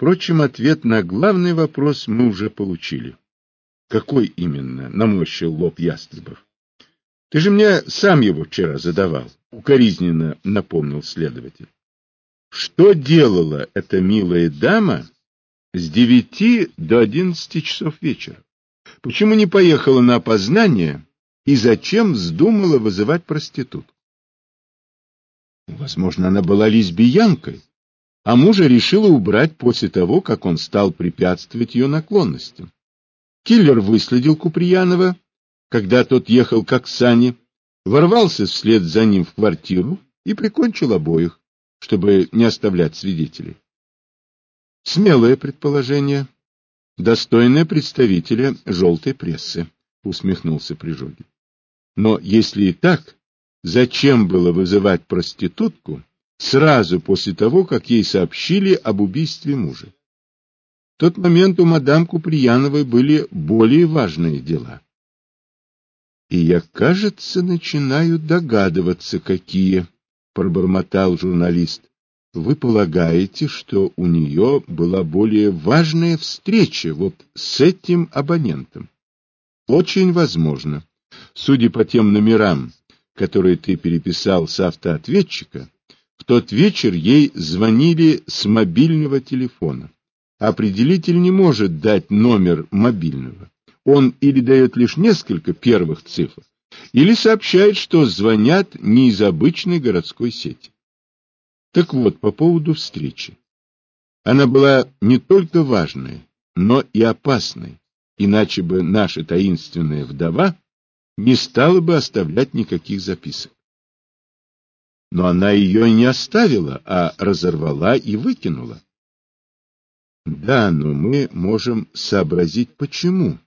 Впрочем, ответ на главный вопрос мы уже получили. Какой именно? Наморщил лоб Ястребов. Ты же мне сам его вчера задавал, укоризненно напомнил следователь. Что делала эта милая дама с девяти до одиннадцати часов вечера? Почему не поехала на опознание и зачем вздумала вызывать проститутку? Возможно, она была лесбиянкой, а мужа решила убрать после того, как он стал препятствовать ее наклонностям. Киллер выследил Куприянова, когда тот ехал к Оксане, ворвался вслед за ним в квартиру и прикончил обоих, чтобы не оставлять свидетелей. Смелое предположение, достойное представителя желтой прессы, усмехнулся Прижогин. Но если и так, зачем было вызывать проститутку сразу после того, как ей сообщили об убийстве мужа? В тот момент у мадам Куприяновой были более важные дела. И я, кажется, начинаю догадываться, какие, — пробормотал журналист. Вы полагаете, что у нее была более важная встреча вот с этим абонентом? Очень возможно. Судя по тем номерам, которые ты переписал с автоответчика, в тот вечер ей звонили с мобильного телефона. Определитель не может дать номер мобильного. Он или дает лишь несколько первых цифр, или сообщает, что звонят не из обычной городской сети. Так вот, по поводу встречи. Она была не только важной, но и опасной, иначе бы наша таинственная вдова не стала бы оставлять никаких записок. Но она ее не оставила, а разорвала и выкинула. Да, но мы можем сообразить, почему.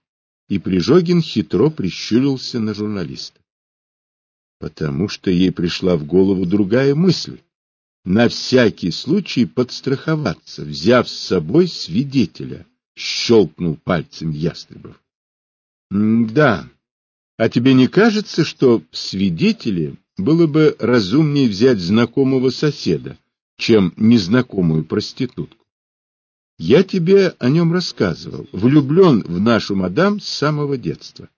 И Прижогин хитро прищурился на журналиста. Потому что ей пришла в голову другая мысль. На всякий случай подстраховаться, взяв с собой свидетеля, щелкнул пальцем Ястребов. — Да, а тебе не кажется, что в свидетеле было бы разумнее взять знакомого соседа, чем незнакомую проститутку? Я тебе о нем рассказывал, влюблен в нашу мадам с самого детства.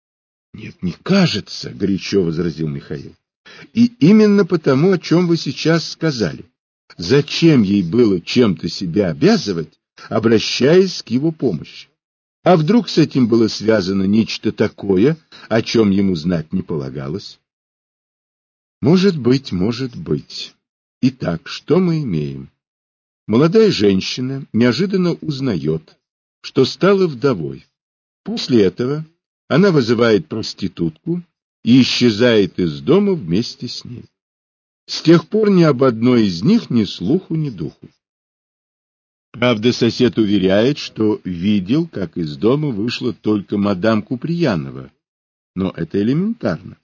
— Нет, не кажется, — горячо возразил Михаил. — И именно потому, о чем вы сейчас сказали. Зачем ей было чем-то себя обязывать, обращаясь к его помощи? А вдруг с этим было связано нечто такое, о чем ему знать не полагалось? Может быть, может быть. Итак, что мы имеем? Молодая женщина неожиданно узнает, что стала вдовой. После этого она вызывает проститутку и исчезает из дома вместе с ней. С тех пор ни об одной из них ни слуху, ни духу. Правда, сосед уверяет, что видел, как из дома вышла только мадам Куприянова. Но это элементарно.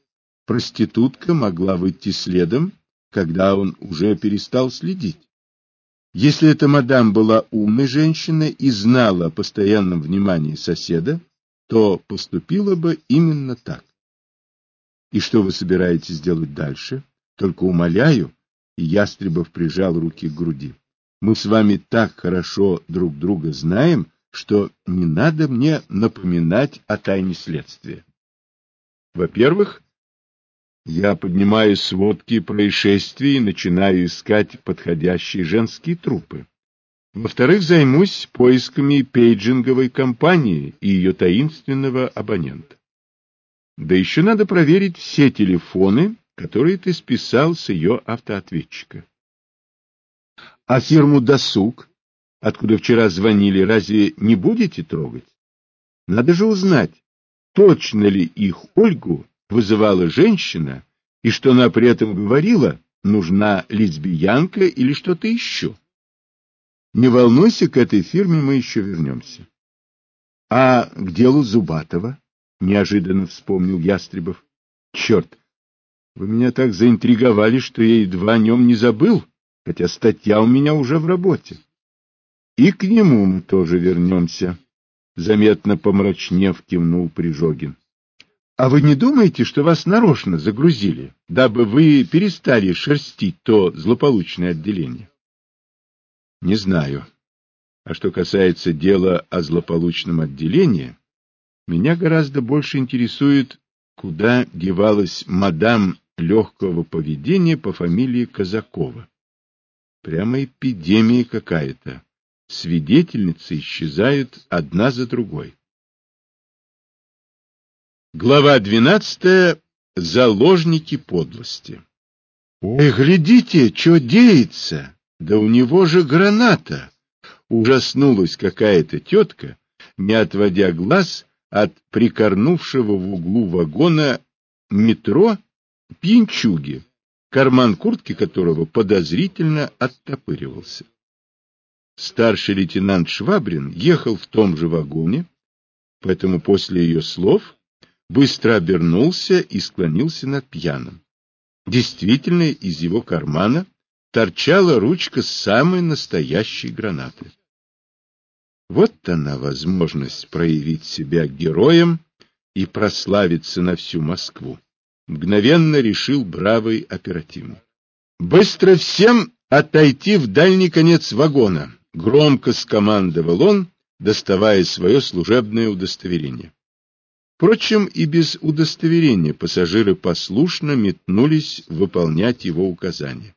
Проститутка могла выйти следом, когда он уже перестал следить. Если эта мадам была умной женщиной и знала о постоянном внимании соседа, то поступила бы именно так. И что вы собираетесь делать дальше? Только умоляю, и Ястребов прижал руки к груди. Мы с вами так хорошо друг друга знаем, что не надо мне напоминать о тайне следствия. Во-первых, я поднимаю сводки происшествий и начинаю искать подходящие женские трупы. Во-вторых, займусь поисками пейджинговой компании и ее таинственного абонента. Да еще надо проверить все телефоны, которые ты списал с ее автоответчика. А фирму «Досуг», откуда вчера звонили, разве не будете трогать? Надо же узнать, точно ли их Ольгу вызывала женщина, и что она при этом говорила, нужна лесбиянка или что-то еще. Не волнуйся, к этой фирме мы еще вернемся. — А к делу Зубатова? — неожиданно вспомнил Ястребов. — Черт, вы меня так заинтриговали, что я едва о нем не забыл. — хотя статья у меня уже в работе. И к нему мы тоже вернемся, — заметно помрачнев кивнул Прижогин. — А вы не думаете, что вас нарочно загрузили, дабы вы перестали шерстить то злополучное отделение? — Не знаю. А что касается дела о злополучном отделении, меня гораздо больше интересует, куда девалась мадам легкого поведения по фамилии Казакова. Прямо эпидемия какая-то. Свидетельницы исчезают одна за другой. Глава двенадцатая. Заложники подлости. Ой, глядите, что деется! Да у него же граната! Ужаснулась какая-то тетка, не отводя глаз от прикорнувшего в углу вагона метро пьянчуги, карман куртки которого подозрительно оттопыривался. Старший лейтенант Швабрин ехал в том же вагоне, поэтому после ее слов быстро обернулся и склонился над пьяным. Действительно, из его кармана торчала ручка самой настоящей гранаты. Вот она возможность проявить себя героем и прославиться на всю Москву. Мгновенно решил бравый оперативник. Быстро всем отойти в дальний конец вагона, громко скомандовал он, доставая свое служебное удостоверение. Впрочем, и без удостоверения пассажиры послушно метнулись выполнять его указания.